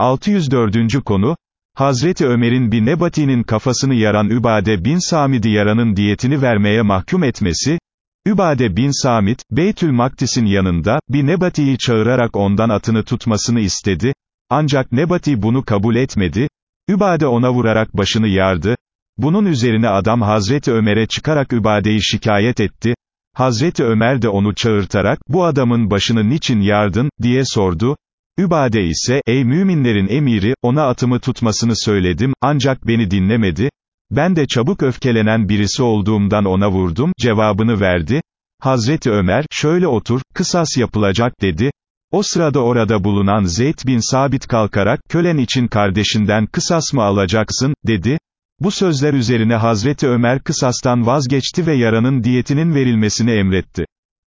604. konu, Hazreti Ömer'in bir Nebati'nin kafasını yaran Übade bin Samid'i yaranın diyetini vermeye mahkum etmesi, Übade bin Samit, Beytül Makdis'in yanında, bir Nebati'yi çağırarak ondan atını tutmasını istedi, ancak Nebati bunu kabul etmedi, Übade ona vurarak başını yardı, bunun üzerine adam Hazreti Ömer'e çıkarak Übade'yi şikayet etti, Hazreti Ömer de onu çağırtarak, bu adamın başını niçin yardın, diye sordu, Übade ise, ey müminlerin emiri, ona atımı tutmasını söyledim, ancak beni dinlemedi, ben de çabuk öfkelenen birisi olduğumdan ona vurdum, cevabını verdi, Hazreti Ömer, şöyle otur, kısas yapılacak dedi, o sırada orada bulunan Zeyd bin Sabit kalkarak, kölen için kardeşinden kısas mı alacaksın, dedi, bu sözler üzerine Hazreti Ömer kısastan vazgeçti ve yaranın diyetinin verilmesini emretti.